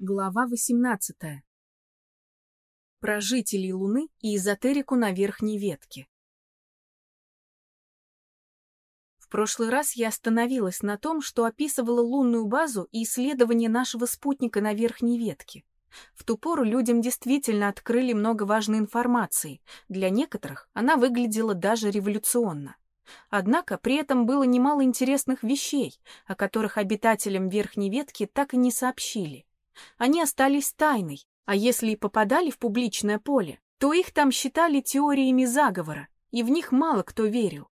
Глава 18. Про жителей Луны и эзотерику на верхней ветке. В прошлый раз я остановилась на том, что описывала лунную базу и исследование нашего спутника на верхней ветке. В ту пору людям действительно открыли много важной информации. Для некоторых она выглядела даже революционно. Однако при этом было немало интересных вещей, о которых обитателям верхней ветки так и не сообщили. Они остались тайной, а если и попадали в публичное поле, то их там считали теориями заговора, и в них мало кто верил.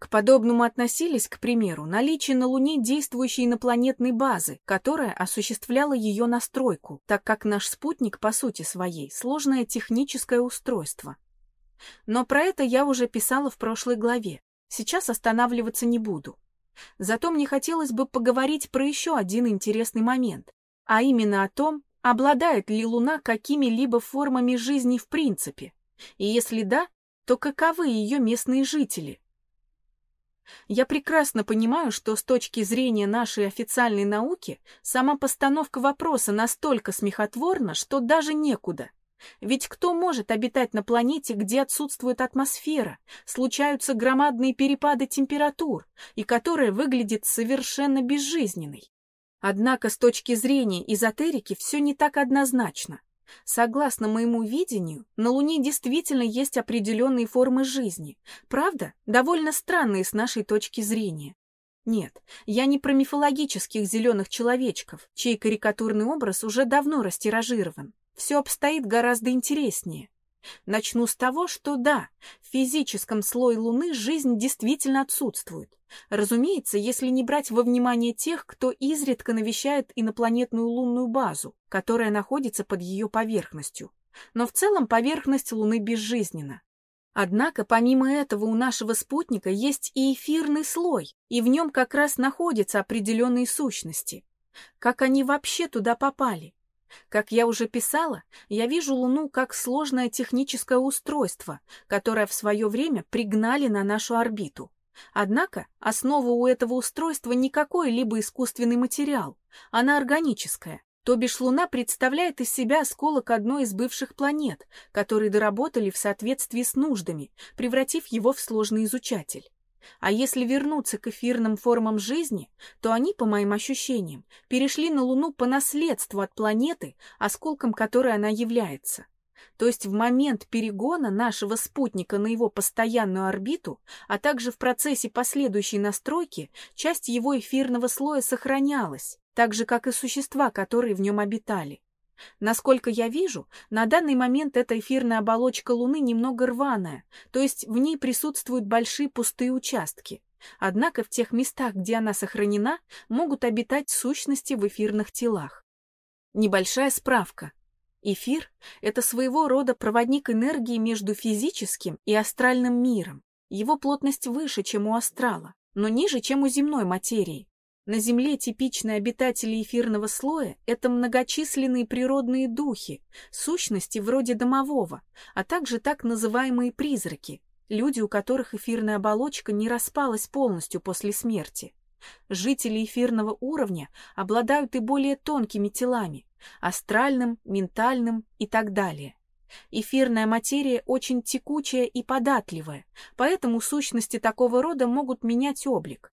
К подобному относились, к примеру, наличие на Луне действующей инопланетной базы, которая осуществляла ее настройку, так как наш спутник, по сути своей, сложное техническое устройство. Но про это я уже писала в прошлой главе, сейчас останавливаться не буду. Зато мне хотелось бы поговорить про еще один интересный момент, а именно о том, обладает ли Луна какими-либо формами жизни в принципе, и если да, то каковы ее местные жители. Я прекрасно понимаю, что с точки зрения нашей официальной науки сама постановка вопроса настолько смехотворна, что даже некуда. Ведь кто может обитать на планете, где отсутствует атмосфера, случаются громадные перепады температур, и которая выглядит совершенно безжизненной? Однако с точки зрения эзотерики все не так однозначно. Согласно моему видению, на Луне действительно есть определенные формы жизни, правда, довольно странные с нашей точки зрения. Нет, я не про мифологических зеленых человечков, чей карикатурный образ уже давно растиражирован. Все обстоит гораздо интереснее. Начну с того, что да, в физическом слое Луны жизнь действительно отсутствует. Разумеется, если не брать во внимание тех, кто изредка навещает инопланетную лунную базу, которая находится под ее поверхностью. Но в целом поверхность Луны безжизненна. Однако, помимо этого, у нашего спутника есть и эфирный слой, и в нем как раз находятся определенные сущности. Как они вообще туда попали? Как я уже писала, я вижу Луну как сложное техническое устройство, которое в свое время пригнали на нашу орбиту. Однако основа у этого устройства не какой-либо искусственный материал, она органическая. То бишь Луна представляет из себя осколок одной из бывших планет, которые доработали в соответствии с нуждами, превратив его в сложный изучатель. А если вернуться к эфирным формам жизни, то они, по моим ощущениям, перешли на Луну по наследству от планеты, осколком которой она является. То есть в момент перегона нашего спутника на его постоянную орбиту, а также в процессе последующей настройки, часть его эфирного слоя сохранялась, так же, как и существа, которые в нем обитали. Насколько я вижу, на данный момент эта эфирная оболочка Луны немного рваная, то есть в ней присутствуют большие пустые участки. Однако в тех местах, где она сохранена, могут обитать сущности в эфирных телах. Небольшая справка. Эфир — это своего рода проводник энергии между физическим и астральным миром. Его плотность выше, чем у астрала, но ниже, чем у земной материи. На Земле типичные обитатели эфирного слоя — это многочисленные природные духи, сущности вроде домового, а также так называемые призраки, люди, у которых эфирная оболочка не распалась полностью после смерти. Жители эфирного уровня обладают и более тонкими телами, астральным, ментальным и так далее. Эфирная материя очень текучая и податливая, поэтому сущности такого рода могут менять облик.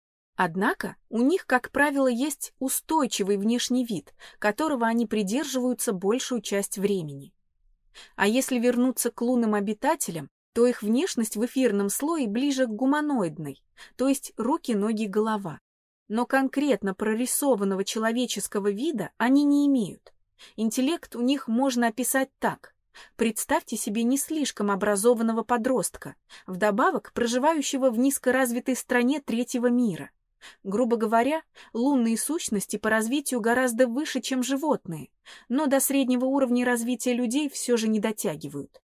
Однако у них, как правило, есть устойчивый внешний вид, которого они придерживаются большую часть времени. А если вернуться к лунным обитателям, то их внешность в эфирном слое ближе к гуманоидной, то есть руки, ноги, голова. Но конкретно прорисованного человеческого вида они не имеют. Интеллект у них можно описать так. Представьте себе не слишком образованного подростка, вдобавок проживающего в низкоразвитой стране третьего мира – Грубо говоря, лунные сущности по развитию гораздо выше, чем животные, но до среднего уровня развития людей все же не дотягивают.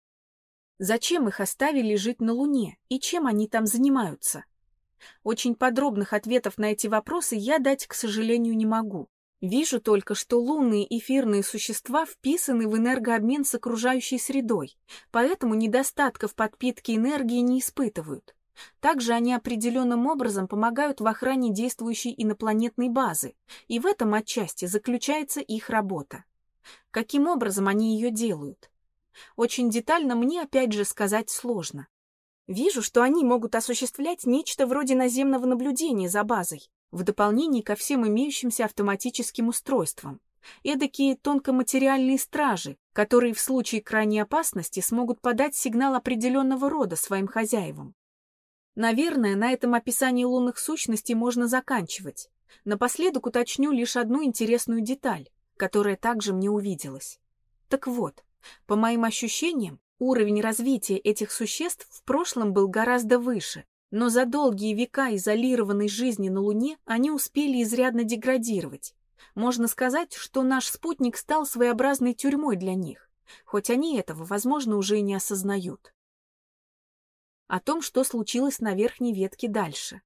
Зачем их оставили жить на Луне и чем они там занимаются? Очень подробных ответов на эти вопросы я дать, к сожалению, не могу. Вижу только, что лунные эфирные существа вписаны в энергообмен с окружающей средой, поэтому недостатков подпитки энергии не испытывают. Также они определенным образом помогают в охране действующей инопланетной базы, и в этом отчасти заключается их работа. Каким образом они ее делают? Очень детально мне опять же сказать сложно. Вижу, что они могут осуществлять нечто вроде наземного наблюдения за базой, в дополнение ко всем имеющимся автоматическим устройствам. Эдакие тонкоматериальные стражи, которые в случае крайней опасности смогут подать сигнал определенного рода своим хозяевам. Наверное, на этом описании лунных сущностей можно заканчивать. Напоследок уточню лишь одну интересную деталь, которая также мне увиделась. Так вот, по моим ощущениям, уровень развития этих существ в прошлом был гораздо выше, но за долгие века изолированной жизни на Луне они успели изрядно деградировать. Можно сказать, что наш спутник стал своеобразной тюрьмой для них, хоть они этого, возможно, уже и не осознают. О том, что случилось на верхней ветке дальше.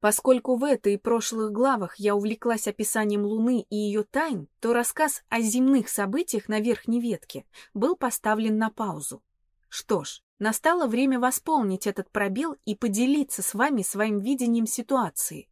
Поскольку в этой и прошлых главах я увлеклась описанием Луны и ее тайн, то рассказ о земных событиях на верхней ветке был поставлен на паузу. Что ж, настало время восполнить этот пробел и поделиться с вами своим видением ситуации.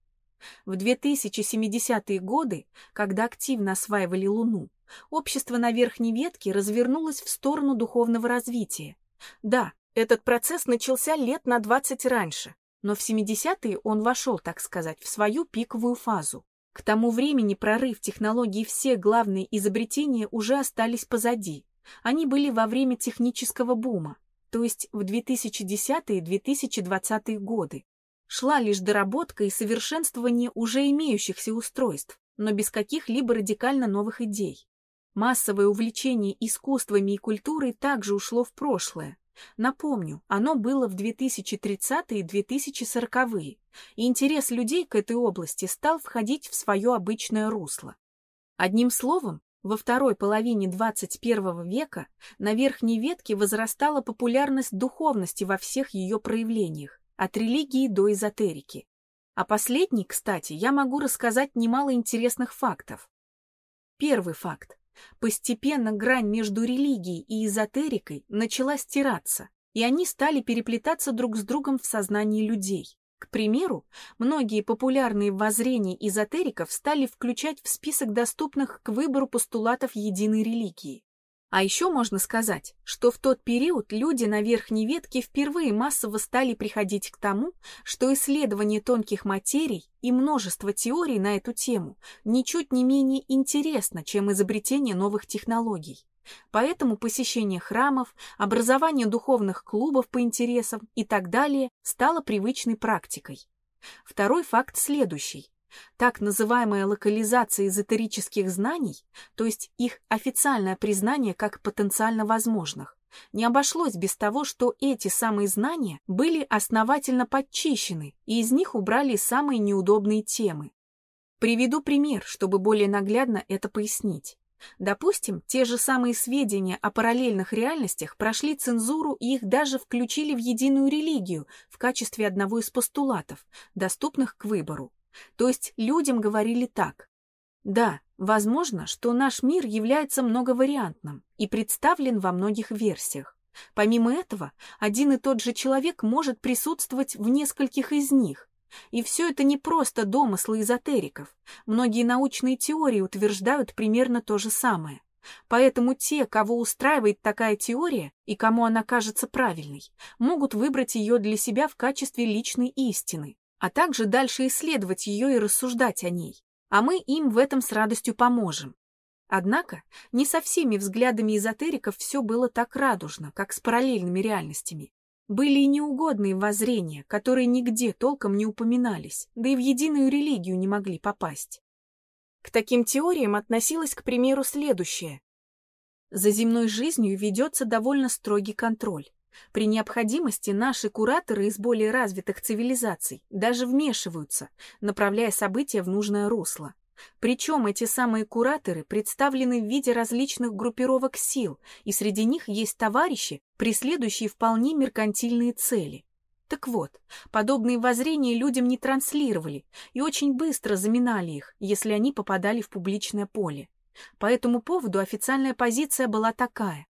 В 2070-е годы, когда активно осваивали Луну, общество на верхней ветке развернулось в сторону духовного развития. Да, этот процесс начался лет на 20 раньше, но в 70-е он вошел, так сказать, в свою пиковую фазу. К тому времени прорыв технологий все главные изобретения уже остались позади. Они были во время технического бума, то есть в 2010-2020 годы. Шла лишь доработка и совершенствование уже имеющихся устройств, но без каких-либо радикально новых идей. Массовое увлечение искусствами и культурой также ушло в прошлое, Напомню, оно было в 2030-е и 2040-е, и интерес людей к этой области стал входить в свое обычное русло. Одним словом, во второй половине 21 века на верхней ветке возрастала популярность духовности во всех ее проявлениях, от религии до эзотерики. О последней, кстати, я могу рассказать немало интересных фактов. Первый факт. Постепенно грань между религией и эзотерикой начала стираться, и они стали переплетаться друг с другом в сознании людей. К примеру, многие популярные воззрения эзотериков стали включать в список доступных к выбору постулатов единой религии. А еще можно сказать, что в тот период люди на верхней ветке впервые массово стали приходить к тому, что исследование тонких материй и множество теорий на эту тему ничуть не менее интересно, чем изобретение новых технологий. Поэтому посещение храмов, образование духовных клубов по интересам и так далее стало привычной практикой. Второй факт следующий. Так называемая локализация эзотерических знаний, то есть их официальное признание как потенциально возможных, не обошлось без того, что эти самые знания были основательно подчищены, и из них убрали самые неудобные темы. Приведу пример, чтобы более наглядно это пояснить. Допустим, те же самые сведения о параллельных реальностях прошли цензуру и их даже включили в единую религию в качестве одного из постулатов, доступных к выбору. То есть людям говорили так. Да, возможно, что наш мир является многовариантным и представлен во многих версиях. Помимо этого, один и тот же человек может присутствовать в нескольких из них. И все это не просто домыслы эзотериков. Многие научные теории утверждают примерно то же самое. Поэтому те, кого устраивает такая теория и кому она кажется правильной, могут выбрать ее для себя в качестве личной истины а также дальше исследовать ее и рассуждать о ней, а мы им в этом с радостью поможем. Однако не со всеми взглядами эзотериков все было так радужно, как с параллельными реальностями. Были и неугодные воззрения, которые нигде толком не упоминались, да и в единую религию не могли попасть. К таким теориям относилось, к примеру, следующее. За земной жизнью ведется довольно строгий контроль. При необходимости наши кураторы из более развитых цивилизаций даже вмешиваются, направляя события в нужное русло. Причем эти самые кураторы представлены в виде различных группировок сил, и среди них есть товарищи, преследующие вполне меркантильные цели. Так вот, подобные воззрения людям не транслировали и очень быстро заминали их, если они попадали в публичное поле. По этому поводу официальная позиция была такая.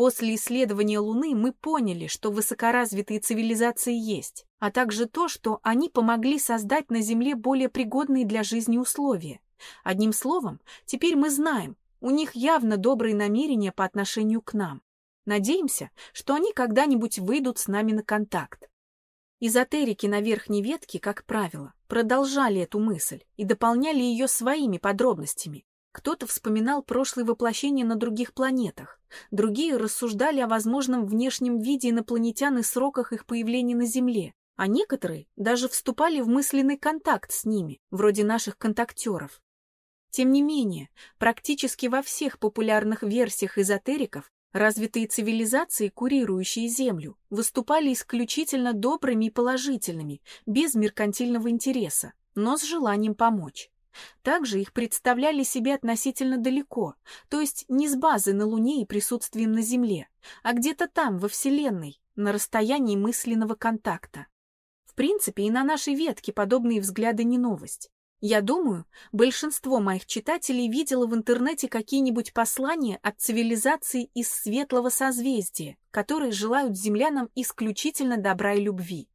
После исследования Луны мы поняли, что высокоразвитые цивилизации есть, а также то, что они помогли создать на Земле более пригодные для жизни условия. Одним словом, теперь мы знаем, у них явно добрые намерения по отношению к нам. Надеемся, что они когда-нибудь выйдут с нами на контакт. Эзотерики на верхней ветке, как правило, продолжали эту мысль и дополняли ее своими подробностями. Кто-то вспоминал прошлые воплощения на других планетах, другие рассуждали о возможном внешнем виде инопланетян и сроках их появления на Земле, а некоторые даже вступали в мысленный контакт с ними, вроде наших контактеров. Тем не менее, практически во всех популярных версиях эзотериков Развитые цивилизации, курирующие Землю, выступали исключительно добрыми и положительными, без меркантильного интереса, но с желанием помочь. Также их представляли себе относительно далеко, то есть не с базы на Луне и присутствием на Земле, а где-то там, во Вселенной, на расстоянии мысленного контакта. В принципе, и на нашей ветке подобные взгляды не новость. Я думаю, большинство моих читателей видело в интернете какие-нибудь послания от цивилизаций из светлого созвездия, которые желают землянам исключительно добра и любви.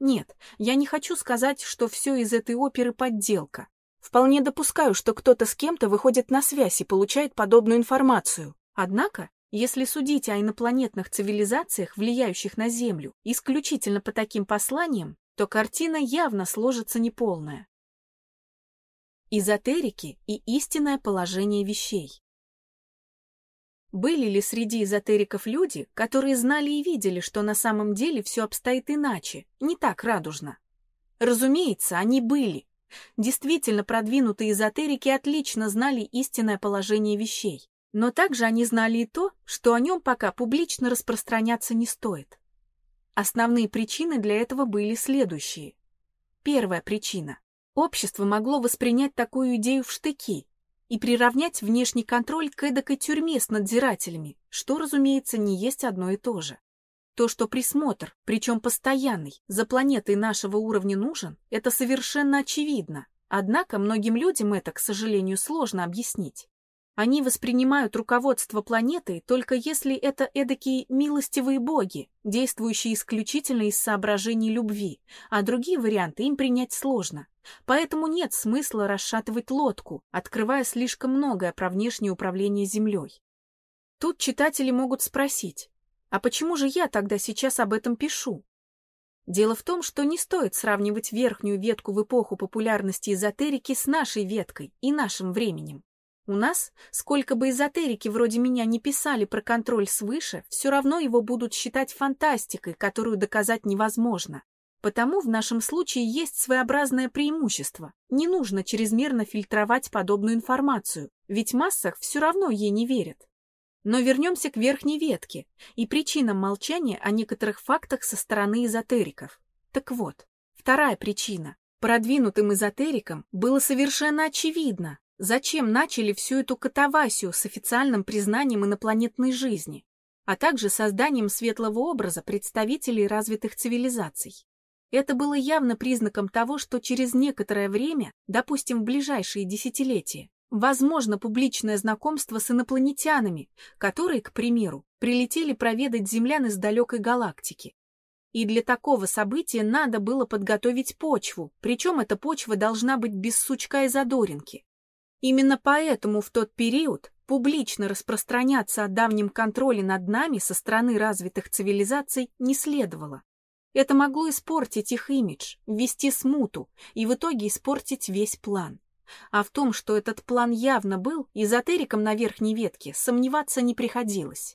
Нет, я не хочу сказать, что все из этой оперы подделка. Вполне допускаю, что кто-то с кем-то выходит на связь и получает подобную информацию. Однако, если судить о инопланетных цивилизациях, влияющих на Землю, исключительно по таким посланиям, то картина явно сложится неполная эзотерики и истинное положение вещей. Были ли среди эзотериков люди, которые знали и видели, что на самом деле все обстоит иначе, не так радужно? Разумеется, они были. Действительно продвинутые эзотерики отлично знали истинное положение вещей, но также они знали и то, что о нем пока публично распространяться не стоит. Основные причины для этого были следующие. Первая причина. Общество могло воспринять такую идею в штыки и приравнять внешний контроль к эдакой тюрьме с надзирателями, что, разумеется, не есть одно и то же. То, что присмотр, причем постоянный, за планетой нашего уровня нужен, это совершенно очевидно. Однако многим людям это, к сожалению, сложно объяснить. Они воспринимают руководство планетой только если это эдакие милостивые боги, действующие исключительно из соображений любви, а другие варианты им принять сложно. Поэтому нет смысла расшатывать лодку, открывая слишком многое про внешнее управление Землей. Тут читатели могут спросить, а почему же я тогда сейчас об этом пишу? Дело в том, что не стоит сравнивать верхнюю ветку в эпоху популярности эзотерики с нашей веткой и нашим временем. У нас, сколько бы эзотерики вроде меня не писали про контроль свыше, все равно его будут считать фантастикой, которую доказать невозможно. Потому в нашем случае есть своеобразное преимущество. Не нужно чрезмерно фильтровать подобную информацию, ведь массах все равно ей не верят. Но вернемся к верхней ветке и причинам молчания о некоторых фактах со стороны эзотериков. Так вот, вторая причина. Продвинутым эзотерикам было совершенно очевидно, Зачем начали всю эту катавасию с официальным признанием инопланетной жизни, а также созданием светлого образа представителей развитых цивилизаций? Это было явно признаком того, что через некоторое время, допустим, в ближайшие десятилетия, возможно публичное знакомство с инопланетянами, которые, к примеру, прилетели проведать землян из далекой галактики. И для такого события надо было подготовить почву, причем эта почва должна быть без сучка и задоринки. Именно поэтому в тот период публично распространяться о давнем контроле над нами со стороны развитых цивилизаций не следовало. Это могло испортить их имидж, ввести смуту и в итоге испортить весь план. А в том, что этот план явно был, эзотерикам на верхней ветке сомневаться не приходилось.